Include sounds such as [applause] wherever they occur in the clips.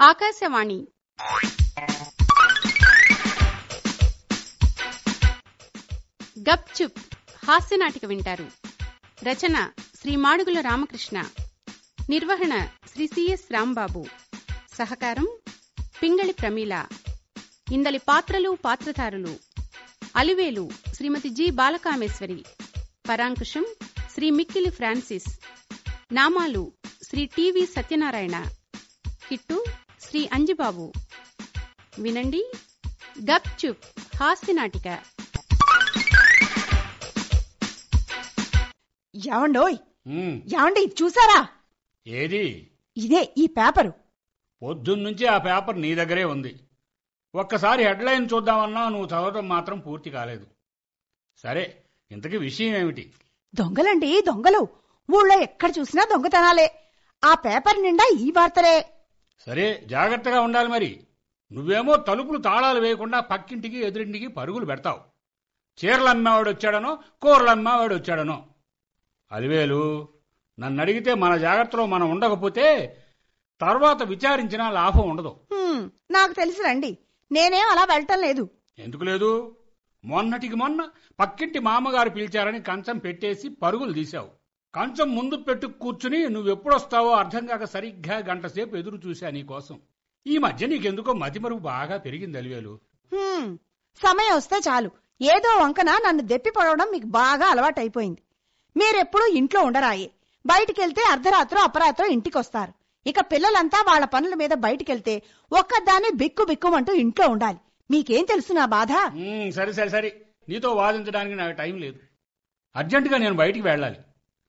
ఆకాశవాణి. గప్చుప్ హాస్యనాటిక వింటారు. రచన శ్రీ మాడుగుల రామకృష్ణ. నిర్వహణ శ్రీ సిఎస్ రాంబాబు. సహకారం పింగళి ప్రమీల. ఇందలి పాత్రలు పాత్రధారులు. Alivelu Shrimati G Balakameswari. Parankusham Shri Mikkili Francis. Namalu Shri TV Satyanarayana. Kittu Shri Anjibabu. వినండి. గప్ చుప్. హాస్యనాటిక ఏవండోయ్ ఉమ్, ఏవండి ఇది చూసారా? ఏది? ఇదే ఈ పేపరు. పొద్దున్నుంచి ఆ పేపర్ నీ దగ్గరే ఉంది. ఒక్కసారి హెడ్లైన్ చూద్దామన్నా నువ్వు చదవటం మాత్రం పూర్తి కాలేదు. సరే ఇంతకీ విషయం ఏమిటి? దొంగలండి దొంగలు. ఊళ్ళో ఎక్కడ చూసినా దొంగతనాలే. ఆ పేపర్ నిండా ఈ వార్తలే. సరే జాగ్రత్తగా ఉండాలి మరి. నువ్వేమో తలుపులు తాళాలు వేయకుండా పక్కింటికి ఎదురింటికి పరుగులు పెడతావు. చీరలు అమ్మేవాడు వచ్చాడనో కూరలు అమ్మేవాడు వచ్చాడనో అలివేలు నన్ను అడిగితే మన జాగ్రత్తలో మనం ఉండకపోతే తర్వాత విచారించినా లాభం ఉండదు. నాకు తెలుసు రండి. నేనేం అలా వెళ్ళటం లేదు. ఎందుకు లేదు? మొన్నటికి మొన్న పక్కింటి మామగారు పిలిచారని కంచం పెట్టేసి పరుగులు తీశావు. కంచం ముందు పెట్టు కూర్చుని నువ్వెప్పుడొస్తావో అర్థం కాక సరిగ్గా గంట సేపు ఎదురు చూశా నీకోసం ఈ మధ్య నీకెందుకో మతిమరుపు బాగా పెరిగింది అలివేలు. హ్మ్, సమయం వస్తే చాలు. ఏదో వంకన నన్ను దెప్పి పడవడం మీకు బాగా అలవాటైపోయింది. మీరెప్పుడూ ఇంట్లో ఉండరాయే. బయటికెళ్తే అర్ధరాత్రో అపరాత్రో ఇంటికొస్తారు. ఇక పిల్లలంతా వాళ్ళ పనుల మీద బయటికెళ్తే ఒక్కదాన్ని బిక్కు బిక్కుమంటూ ఇంట్లో ఉండాలి. మీకేం తెలుసు నా బాధ? ఉమ్, సరే సరే సరే. నీతో వాదించడానికి నాకు టైం లేదు. అర్జెంటుగా నేను బయటికి వెళ్ళాలి.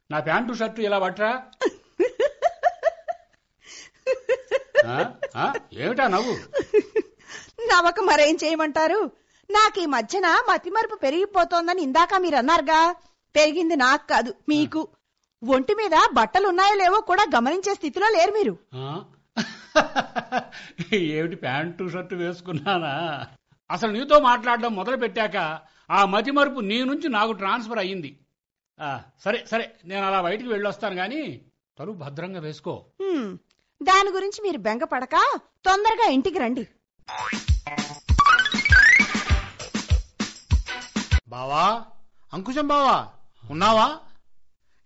నా ప్యాంటు షర్టు ఇలా పట్టరా? [laughs] ఏమిటా నవ్వు? నవక మరేం చేయమంటారు? నాకు ఈ మధ్యన మతిమరుపు పెరిగిపోతోందని ఇందాక మీరు అన్నారుగా పెరిగింది నాకు కాదు మీకు. ఒంటి మీద బట్టలున్నాయో లేవో కూడా గమనించే స్థితిలో లేరు మీరు? ఏమిటి ప్యాంటు షర్టు వేసుకున్నానా? అసలు నీతో మాట్లాడడం మొదలు పెట్టాక ఆ మతి మరుపు నీ నుంచి నాకు ట్రాన్స్ఫర్ అయ్యింది. సరే సరే నేను అలా బయటికి వెళ్ళొస్తాను కానీ తలుపు భద్రంగా వేసుకో. హ్మ్, దాని గురించి మీరు బెంగపడక తొందరగా ఇంటికి రండి. బావా అంకుశం బావా ఉన్నావా?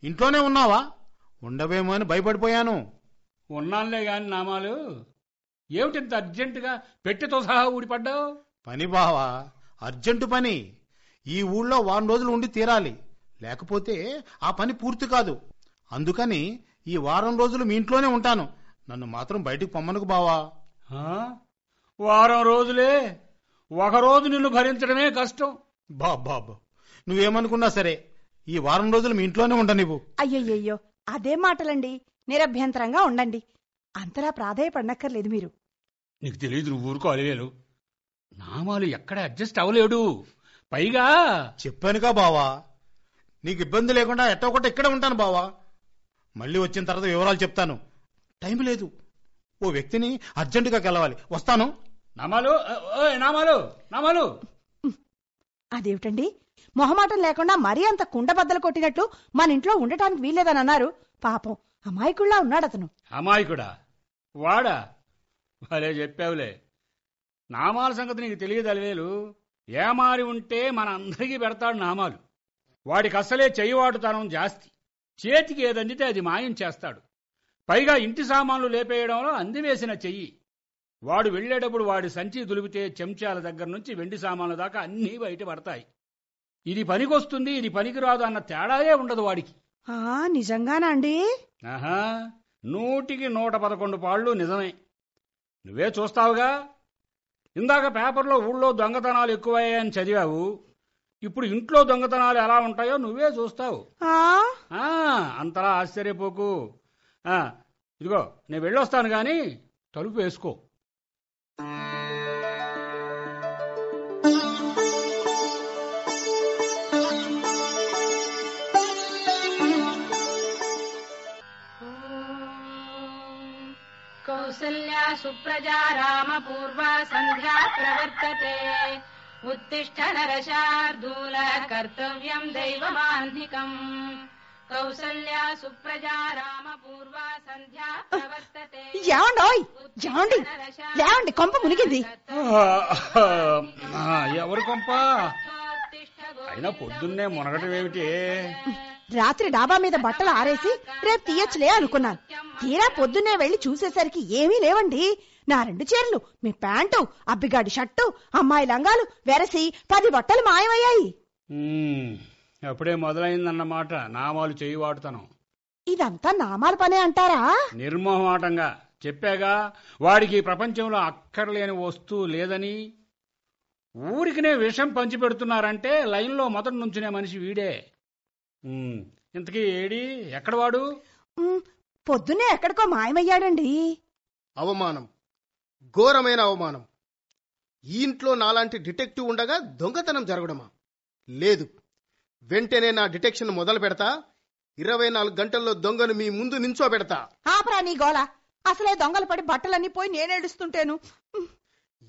ఇంట్లోనే ఉన్నావా? ఉండవేమో అని భయపడిపోయాను. ఉన్నానులే గాని నామాలు ఏమిటి ఇంత అర్జెంటుగా పెట్టెతో సహా ఊడిపడ్డావు? పని బావా అర్జెంటు పని. ఈ ఊళ్ళో వారం రోజులు ఉండి తీరాలి. లేకపోతే ఆ పని పూర్తి కాదు. అందుకని ఈ వారం రోజులు మీ ఇంట్లోనే ఉంటాను. నన్ను మాత్రం బయటికి పొమ్మనుకు బావా. ఆ? వారం రోజులే? ఒక రోజు నిన్ను భరించడమే కష్టం. బాబాబా నువ్వేమనుకున్నా సరే ఈ వారం రోజులు మీ ఇంట్లోనే ఉండనివ్వు అయ్యయ్యో అదే మాటలండి. నిరభ్యంతరంగా ఉండండి. అంతలా ప్రాధాయపడనక్కర్లేదు మీరు. నీకు తెలియదు నువ్వు ఊరుకో అలివేలు. నామాలు ఎక్కడ అడ్జస్ట్ అవ్వలేడు. పైగా చెప్పానుగా బావా. నీకు ఇబ్బంది లేకుండా ఎట్టో ఒకటి ఇక్కడే ఉంటాను బావా. మళ్ళీ వచ్చిన తర్వాత వివరాలు చెప్తాను. టైం లేదు. ఓ వ్యక్తిని అర్జెంటుగా కలవాలి. వస్తాను. నామాలు ఓయ్ నామాలు నామాలు. అదేమిటండి? మొహమాటం లేకుండా మరీ అంత కుండబద్దలు కొట్టినట్లు మన ఇంట్లో ఉండటానికి వీల్లేదని అన్నారు. పాపం అమాయకుల్లా ఉన్నాడతను అమాయకుడా? వాడా? భలే చెప్పావులే. నామాల సంగతి నీకు తెలియదు అలివేలు. ఏమారి ఉంటే మన అందరికీ పెడతాడు నామాలు. వాడికి అసలే చెయ్యవాటుతనం జాస్తి. చేతికి ఏదందితే అది మాయం చేస్తాడు. పైగా ఇంటి సామాన్లు లేపేయడంలో అందివేసిన చెయ్యి. వాడు వెళ్ళేటప్పుడు వాడి సంచి దులిపితే చెంచాల దగ్గర నుంచి వెండి సామాన్ల దాకా అన్నీ బయట పడతాయి. ఇది పనికొస్తుంది ఇది పనికిరాదు అన్న తేడాయే ఉండదు వాడికి. ఆ నిజంగానా అండి? ఆహా నూటికి నూట పదకొండు పాళ్ళు నిజమే. నువ్వే చూస్తావుగా. ఇందాక పేపర్లో ఊళ్ళో దొంగతనాలు ఎక్కువయ్యాయని చదివావు. ఇప్పుడు ఇంట్లో దొంగతనాలు ఎలా ఉంటాయో నువ్వే చూస్తావు. అంతలా ఆశ్చర్యపోకు. ఇదిగో నేను వెళ్ళొస్తాను గాని తలుపు వేసుకో. కౌసల్యా సుప్రజా రామ పూర్వ సంధ్యా ప్రవర్తతే. उत्तिष्ठ नरशार्दूल कर्तव्यम् दैवमाह्निकम् కౌసల్య సుప్రజా రామ పూర్వ సంధ్యా ప్రవర్తతే ఏమండోయ్ ఏమండి లేవండి కొంప మునిగింది ఆ, ఎవరు కొంప అయినా పొద్దున్నే మునగటం ఏమిటి రాత్రి డాబా మీద బట్టలు ఆరేసి రేపు తీయచ్చులే అనుకున్నాను తీరా పొద్దున్నే వెళ్లి చూసేసరికి ఏమీ లేవండి నా రెండు చీరలు మీ ప్యాంటు అబ్బిగాడి షర్టు అమ్మాయి లంగాలు వెరసి పది బట్టలు మాయమయ్యాయి. అప్పుడే మొదలైందన్నమాట నామాలు చేయి వాడుతాను. ఇదంతా నామాల పనే అంటారా? నిర్మోహమాటంగా చెప్పాగా వాడికి ప్రపంచంలో అక్కర్లేని వస్తువు లేదని. ఊరికినే విషం పంచిపెడుతున్నారంటే లైన్లో మొదటి నుంచునే మనిషి వీడే. ఇంతకీ ఏడి? ఎక్కడ వాడు? ఉమ్, పొద్దున్నే ఎక్కడికో మాయమయ్యాడండి. అవమానం. ఘోరమైన అవమానం. ఈ ఇంట్లో నాలాంటి డిటెక్టివ్ ఉండగా దొంగతనం జరగడమా? లేదు. వెంటనే నా డిటెక్షన్ మొదలు పెడతా ఇరవై నాలుగు గంటల్లో దొంగను మీ ముందు నించో పెడతా ఆపరా నీ గోల. అసలే దొంగలు పడి బట్టలన్నీ పోయి నేనేడుస్తుంటేను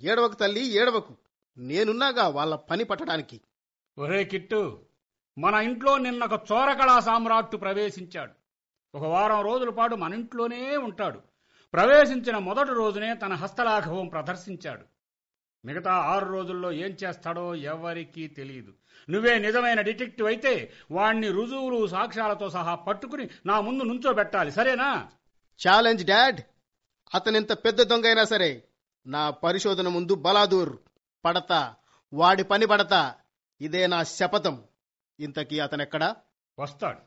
ఏడవకు తల్లి ఏడవకు. నేనున్నాగా వాళ్ళ పని పట్టడానికి. ఒరే కిట్టు మన ఇంట్లో నిన్న ఒక చోరకళా సామ్రాట్టు ప్రవేశించాడు. ఒక వారం రోజుల పాటు మన ఇంట్లోనే ఉంటాడు. ప్రవేశించిన మొదటి రోజునే తన హస్తలాఘవం ప్రదర్శించాడు. మిగతా ఆరు రోజుల్లో ఏం చేస్తాడో ఎవరికీ తెలియదు. నువ్వే నిజమైన డిటెక్టివ్ అయితే వాణ్ణి రుజువులు సాక్ష్యాలతో సహా పట్టుకుని నా ముందు నుంచోబెట్టాలి సరేనా? Challenge dad! అతనెంత పెద్ద దొంగ అయినా సరే నా పరిశోధన ముందు బలాదూర్ పడతా వాడి పని పడతా ఇదే నా శపథం. ఇంతకీ అతనెక్కడా? వస్తాడు.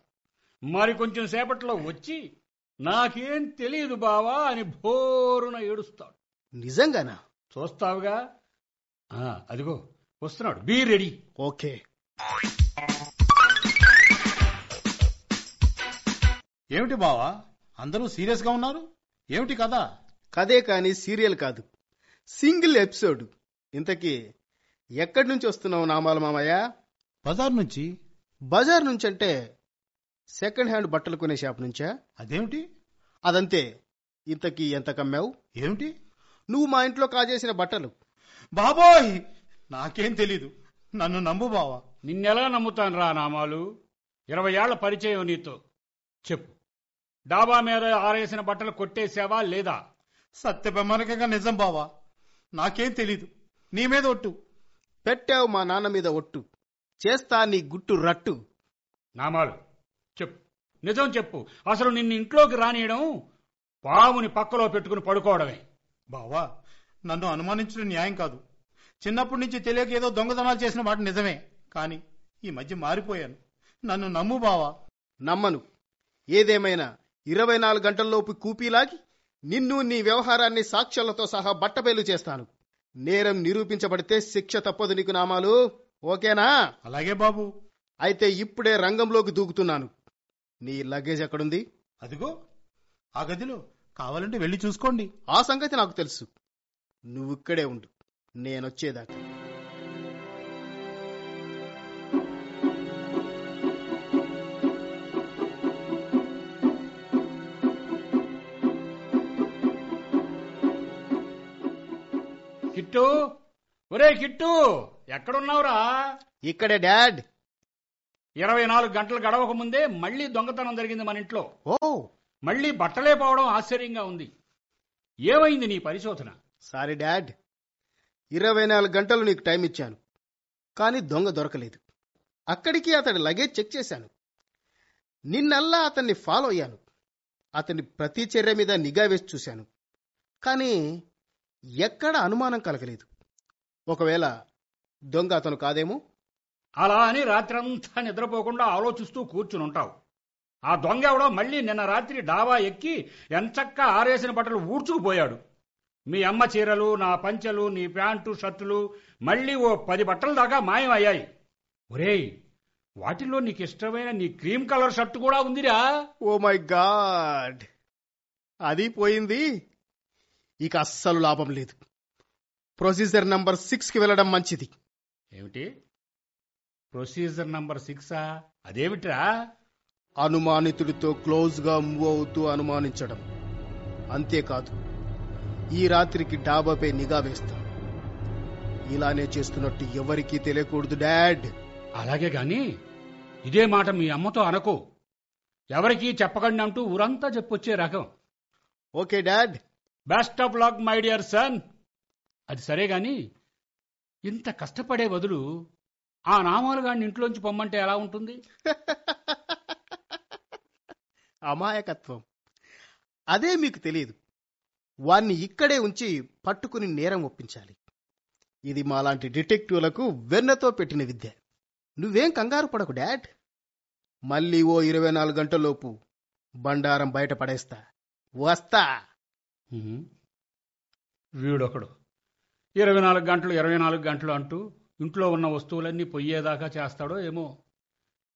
మరి కొంచెం సేపట్లో వచ్చి నాకేం తెలియదు బావా అని భోరున ఏడుస్తాడు. నిజంగానా? చూస్తావుగా? ఆ, అదిగో వస్తున్నాడు. Be ready. ఓకే. ఏమిటి బావా? అందరూ సీరియస్గా ఉన్నారు? ఏమిటి కదా కదే కాని సీరియల్ కాదు. Single episode. ఇంతకీ ఎక్కడి నుంచి వస్తున్నావు నామాల మామయ్య? బజార్ నుంచి. బజార్ నుంచి అంటే సెకండ్ హ్యాండ్ బట్టలు కొనే షాప్ నుంచా? అదేమిటి? అదంతే. ఇంతకీ ఎంత కమ్మావు? ఏమిటి? నువ్వు మా ఇంట్లో కాజేసిన బట్టలు. బాబోయ్! నాకేం తెలీదు. నన్ను నమ్ము బావా. నిన్నెలా నమ్ముతాను రా నామాలు? ఇరవై ఏళ్ళ పరిచయం నీతో. చెప్పు. డాబా మీద ఆరేసిన బట్టలు కొట్టేసావా లేదా? సత్యప్రమాణకంగా నిజం బావా. నాకేం తెలీదు. నీ మీద ఒట్టు. పెట్టావు మా నాన్న మీద ఒట్టు. చేస్తా నీ గుట్టు రట్టు. నామాలు. చెప్పు. నిజం చెప్పు. అసలు నిన్ను ఇంట్లోకి రానియడం పాముని పక్కలో పెట్టుకుని పడుకోవడమే. బావా నన్ను అనుమానించడం న్యాయం కాదు. చిన్నప్పటి నుంచి తెలియక ఏదో దొంగతనాలు చేసిన మాట నిజమే. కానీ ఈ మధ్య మారిపోయాను. నన్ను నమ్ము బావా. నమ్మను. ఏదేమైనా ఇరవై నాలుగు గంటల్లోపు కూపీలాగి నిన్ను నీ వ్యవహారాన్ని సాక్ష్యాలతో సహా బట్టబయలు చేస్తాను. నేరం నిరూపించబడితే శిక్ష తప్పదు నీకు నామాలు. ఓకేనా? అలాగే బాబు. అయితే ఇప్పుడే రంగంలోకి దూకుతున్నాను. నీ లగేజ్ ఎక్కడుంది? అదిగో ఆ గదిలో కావాలంటే వెళ్ళి చూసుకోండి. ఆ సంగతి నాకు తెలుసు. నువ్వు ఇక్కడే ఉండు. నేనొచ్చేదాకా కిట్టు ఒరే కిట్టు ఎక్కడున్నావురా? ఇక్కడే డాడ్. ఇరవై నాలుగు గంటలు గడవక ముందే మళ్ళీ దొంగతనం జరిగింది మన ఇంట్లో. ఓ! మళ్ళీ బట్టలే పోవడం ఆశ్చర్యంగా ఉంది. ఏమైంది నీ పరిశోధన? Sorry dad. ఇరవై నాలుగు గంటలు నీకు టైం ఇచ్చాను. కానీ దొంగ దొరకలేదు. అక్కడికి అతడి లగేజ్ చెక్ చేశాను. నిన్నల్లా అతన్ని ఫాలో అయ్యాను. అతని ప్రతి చర్య మీద నిఘా వేసి చూశాను. కానీ ఎక్కడ అనుమానం కలగలేదు. ఒకవేళ దొంగ అతను కాదేమో? అలా అని రాత్రంతా నిద్రపోకుండా ఆలోచిస్తూ కూర్చుని ఉంటావు ఆ దొంగ ఎవడో మళ్ళీ నిన్న రాత్రి డాబా ఎక్కి ఎంచక్క ఆరేసిన బట్టలు ఊడ్చుకుపోయాడు. మీ అమ్మ చీరలు నా పంచెలు నీ ప్యాంటు షర్టులు మళ్ళీ ఓ పది బట్టల దాకా మాయమయ్యాయి. ఒరేయ్ వాటిల్లో నీకు ఇష్టమైన నీ క్రీమ్ కలర్ షర్టు కూడా ఉందిరా. Oh my God. అది పోయింది. ఇక అస్సలు లాభం లేదు. ప్రొసీజర్ నంబర్ సిక్స్కి వెళ్ళడం మంచిది. ఏమిటి? ప్రొసీజర్ నంబర్ సిక్సా? అదేమిట్రా? అనుమానితుడితో క్లోజ్గా మూవ్ అవుతూ అనుమానించడం. అంతేకాదు ఈ రాత్రికి డాబాపై నిఘా వేస్తాం. ఇలానే చేస్తున్నట్టు ఎవరికీ తెలియకూడదు డాడ్. అలాగే గాని ఇదే మాట మీ అమ్మతో అనకు. ఎవరికీ చెప్పకండి అంటూ ఊరంతా చెప్పొచ్చే రకం. Okay dad. Best of luck my dear son అది సరే గాని ఇంత కష్టపడే బదులు ఆ నామాలు గాడిని ఇంట్లోంచి పొమ్మంటే ఎలా ఉంటుంది? [laughs] అమాయకత్వం. అదే మీకు తెలియదు. వాణ్ణి ఇక్కడే ఉంచి పట్టుకుని నేరం ఒప్పించాలి. ఇది మాలాంటి డిటెక్టివ్లకు వెన్నతో పెట్టిన విద్య. నువ్వేం కంగారు పడకు డాడ్. మళ్ళీ ఓ ఇరవై నాలుగు గంటలలోపు బండారం బయట పడేస్తా. వస్తా. వీడొకడు. ఇరవై నాలుగు గంటలు ఇరవై నాలుగు గంటలు అంటూ ఇంట్లో ఉన్న వస్తువులన్నీ పొయ్యేదాకా చేస్తాడో ఏమో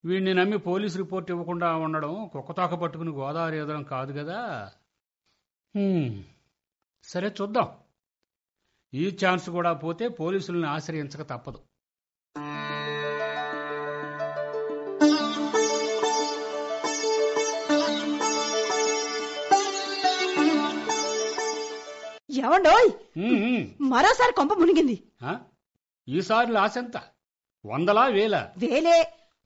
వీడిని నమ్మి పోలీస్ రిపోర్ట్ ఇవ్వకుండా ఉండడం కుక్కతోక పట్టుకుని గోదావరి ఎదడం కాదు కదా. సరే చూద్దాం ఈ ఛాన్స్ కూడా పోతే పోలీసుల్ని ఆశ్రయించక తప్పదు ఏమండోయ్. మరోసారి కొంప మునిగింది? ఈసారి లాసెంత? వందలా వేలా? వేలే.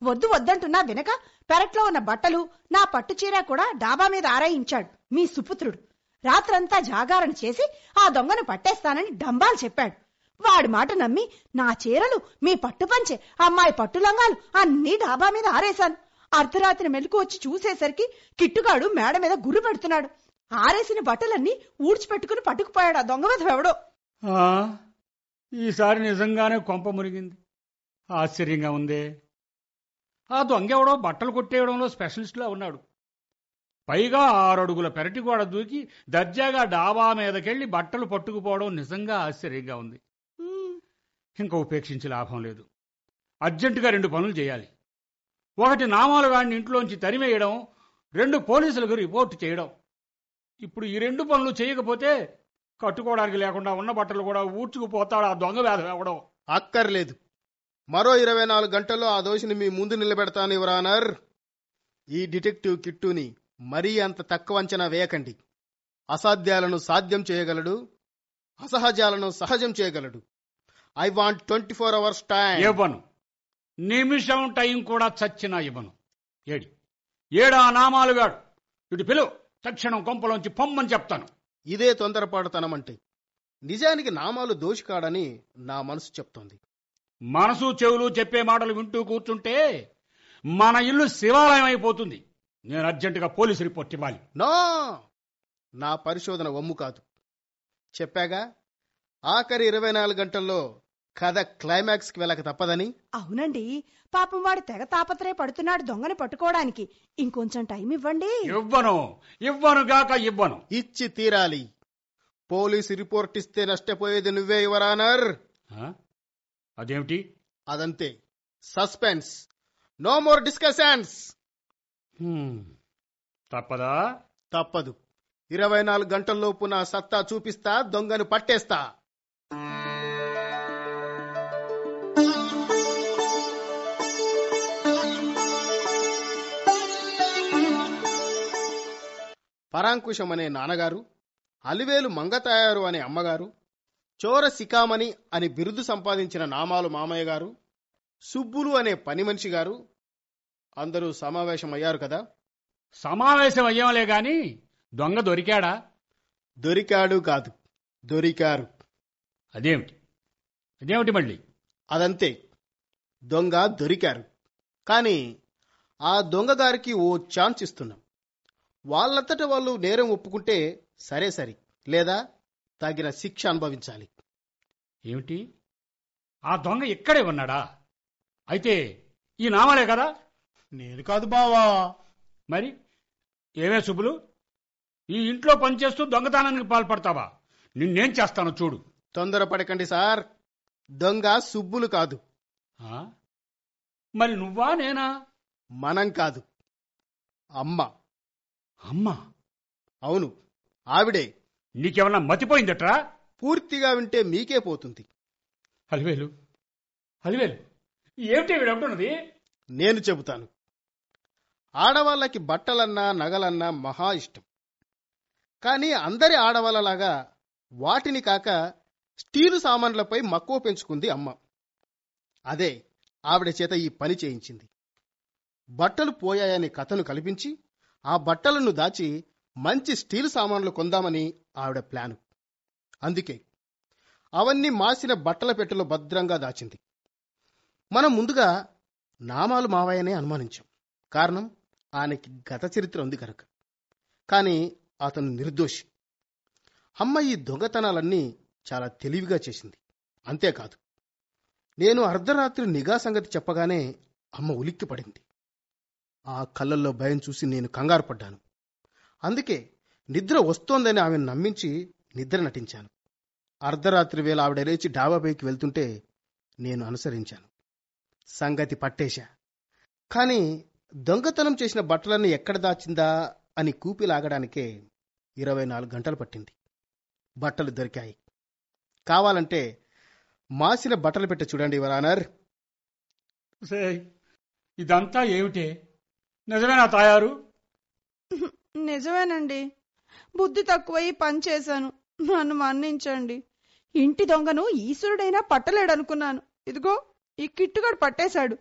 వద్దు వద్దంటున్నా వినక పెరట్లో ఉన్న బట్టలు నా పట్టు చీర కూడా డాబా మీద ఆరాయించాడు మీ సుపుత్రుడు. రాత్రంతా జాగారణ చేసి ఆ దొంగను పట్టేస్తానని డంబాలు చెప్పాడు. వాడి మాట నమ్మి నా చీరలు మీ పట్టు పంచె అమ్మాయి పట్టు లంగాలు అన్నీ డాబా మీద ఆరేశాను. అర్ధరాత్రి మెలకు వచ్చి చూసేసరికి కిట్టుగాడు మేడ మీద గుర్రు పెడుతున్నాడు. ఆరేసిన బట్టలన్నీ ఊడ్చిపెట్టుకుని పట్టుకుపోయాడు ఆ దొంగ ఎవడో ఆ, ఈసారి నిజంగానే కొంప మునిగింది ఆశ్చర్యంగా ఉందే. ఆ దొంగెవడో బట్టలు కొట్టేయడంలో స్పెషలిస్ట్లా ఉన్నాడు. పైగా ఆరడుగుల పెరటి గోడ దూకి దర్జాగా డాబా మీదకెళ్ళి బట్టలు పట్టుకుపోవడం నిజంగా ఆశ్చర్యంగా ఉంది. ఇంకా ఉపేక్షించి లాభం లేదు. అర్జెంటుగా రెండు పనులు చేయాలి. ఒకటి నామాలు వాడిని ఇంట్లోంచి తరిమేయడం రెండు పోలీసులకు రిపోర్ట్ చేయడం. ఇప్పుడు ఈ రెండు పనులు చేయకపోతే కట్టుకోవడానికి లేకుండా ఉన్న బట్టలు కూడా ఊడ్చుకుపోతాడు ఆ దొంగ వేధ ఇవ్వడం అక్కర్లేదు. మరో ఇరవై నాలుగు గంటల్లో ఆ దోషిని మీ ముందు నిలబెడతాను యువరానర్ ఈ డిటెక్టివ్ కిట్టుని మరీ అంత తక్కువ అంచనా వేయకండి. అసాధ్యాలను సాధ్యం చేయగలడు. అసహజాలను సహజం చేయగలడు. I want twenty four hours time. ఇవ్వను. నిమిషం టైం కూడా చచ్చినా ఇవ్వను. ఏడి. ఏడా నామాలు గాడు. ఇటు పిలువు తక్షణం కొంపలోంచి పొమ్మని చెప్తాను. ఇదే తొందరపాటుతనమంటే నిజానికి నామాలు దోషికాడని నా మనసు చెప్తోంది. మనసు చెవులు చెప్పే మాటలు వింటూ కూర్చుంటే మన ఇల్లు శివాలయం అయిపోతుంది. నేను అర్జెంటుగా పోలీసు రిపోర్ట్ ఇవ్వాలి. నో! నా పరిశోధన వమ్ము కాదు. చెప్పాగా ఆఖరి ఇరవై నాలుగు గంటల్లో కథ క్లైమాక్స్కి వెళ్ళక తప్పదని? అవునండి. పాపం వాడు తెగ తాపత్రయ పడుతున్నాడు దొంగని పట్టుకోవడానికి. ఇంకొంచెం టైం ఇవ్వండి. ఇవ్వను. ఇవ్వను గాక ఇవ్వను. ఇచ్చి తీరాలి. పోలీసు రిపోర్ట్ ఇస్తే నష్టపోయేది నువ్వే యువరానర్? అదేమిటి? అదంతే. సస్పెన్స్. No more discussions. తప్పదా? తప్పదు. ఇరవై నాలుగు గంటల్లోపు నా సత్తా చూపిస్తా దొంగను పట్టేస్తా. పరాంకుశం అనే నాన్నగారు అలివేలు మంగతాయారు అనే అమ్మగారు చోర సికామణి అని బిరుదు సంపాదించిన నామాలు మామయ్య గారు సుబ్బులు అనే పని మనిషి గారు అందరూ సమావేశమయ్యారు కదా. సమావేశం అయ్యంలే గాని దొంగ దొరికాడా? దొరికాడు కాదు దొరికారు. అదేమిటి? అదేమిటి మళ్ళీ? అదంతే దొంగ దొరికారు. కానీ ఆ దొంగ గారికి ఓ ఛాన్స్ ఇస్తున్నాం. వాళ్ళంతట వాళ్ళు నేరం ఒప్పుకుంటే సరే సరి లేదా తగిన శిక్ష అనుభవించాలి. ఏమిటి? ఆ దొంగ ఇక్కడే ఉన్నాడా? అయితే ఈ నామాలే కదా? నేను కాదు బావా. మరి ఏమే సుబ్బులు? ఈ ఇంట్లో పనిచేస్తూ దొంగతనానికి పాల్పడతావా? నిన్నేం చేస్తానో చూడు. తొందరపడకండి సార్. దొంగ సుబ్బులు కాదు. ఆ? మరి నువ్వా నేనా? మనం కాదు. అమ్మ. అమ్మా. అవును ఆవిడే. నీకేమన్నా మతిపోయిందట్రా? పూర్తిగా వింటే మీకే పోతుంది. అలివేలు అలివేలు ఏమిటి వీడంటున్నది నేను చెబుతాను. ఆడవాళ్ళకి బట్టలన్నా నగలన్నా మహా ఇష్టం. కానీ అందరి ఆడవాళ్ళలాగా వాటిని కాక స్టీలు సామాన్లపై మక్కువ పెంచుకుంది అమ్మ. అదే ఆవిడ చేత ఈ పని చేయించింది. బట్టలు పోయాయని కథను కల్పించి ఆ బట్టలను దాచి మంచి స్టీల్ సామాన్లు కొందామని ఆవిడ ప్లాను. అందుకే అవన్నీ మాసిన బట్టల పెట్టెలో భద్రంగా దాచింది. మనం ముందుగా నామాలు మావయ్యనే అనుమానించాం. కారణం ఆయనకి గత చరిత్ర ఉంది కనుక కానీ అతను నిర్దోషి. అమ్మ ఈ దొంగతనాలన్నీ చాలా తెలివిగా చేసింది. అంతేకాదు నేను అర్ధరాత్రి నిఘా సంగతి చెప్పగానే అమ్మ ఉలిక్కి పడింది ఆ కళ్ళల్లో భయం చూసి నేను కంగారు పడ్డాను. అందుకే నిద్ర వస్తోందని ఆమెను నమ్మించి నిద్ర నటించాను. అర్ధరాత్రి వేళ ఆవిడ లేచి డాబాపైకి వెళ్తుంటే నేను అనుసరించాను. సంగతి పట్టేశా. కానీ దొంగతనం చేసిన బట్టలన్నీ ఎక్కడ దాచిందా అని కూపి లాగడానికే ఇరవై నాలుగు గంటలు పట్టింది. బట్టలు దొరికాయి. కావాలంటే మాసిన బట్టలు పెట్ట చూడండి వరానర్ ఇదంతా ఏమిటే? నిజమేనా తాయారు? [laughs] నిజమేనండి. బుద్ధి తక్కువై పని చేశాను. నన్ను మన్నించండి. ఇంటి దొంగను ఈశ్వరుడైనా పట్టలేడనుకున్నాను. ఇదిగో ఈ కిట్టుగాడు పట్టేశాడు.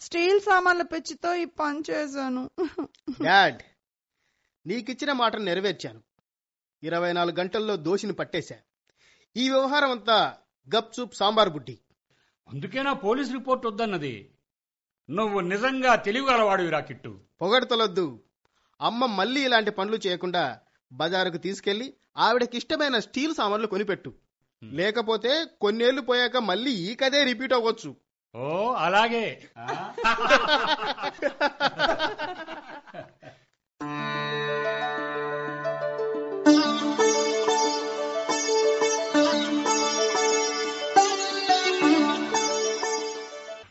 స్టీల్ సామాన్ల పెచ్చితో ఈ పని చేశాను. [laughs] డాడ్ నీకిచ్చిన మాటను నెరవేర్చాను. ఇరవై నాలుగు గంటల్లో దోషిని పట్టేశా. ఈ వ్యవహారం అంతా గప్చుప్ సాంబార్ బుడ్డి. అందుకేనా పోలీస్ రిపోర్ట్ వద్దన్నది? నువ్వు నిజంగా తెలివిగలవాడివి రాకిట్టు పొగడతలొద్దు. అమ్మ మళ్ళీ ఇలాంటి పనులు చేయకుండా బజారుకు తీసుకెళ్ళి ఆవిడకి ఇష్టమైన స్టీల్ సామాన్లు కొనిపెట్టు. లేకపోతే కొన్నేళ్ళు పోయాక మళ్ళీ ఈ కథే రిపీట్ అవ్వచ్చు. ఓ అలాగే?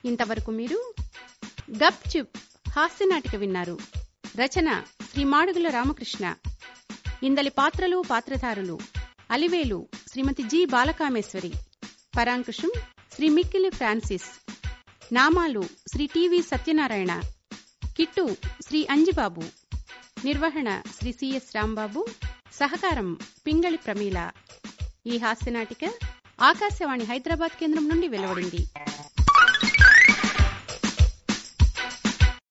ఇంతవరకు మీరు గప్ చిప్ హాస్య నాటిక విన్నారు. రచన శ్రీ మాడుగుల రామకృష్ణ. ఇందలి పాత్రలు పాత్రధారులు. Alivelu Shrimati G Balakameswari. Parankusham Shri Mikkili Francis. Namalu Shri TV Satyanarayana. Kittu Shri Anjibabu. నిర్వహణ శ్రీ సిఎస్ రాంబాబు. సహకారం పింగళి ప్రమీల. ఈ హాస్యనాటిక ఆకాశవాణి హైదరాబాద్ కేంద్రం నుండి వెలువడింది.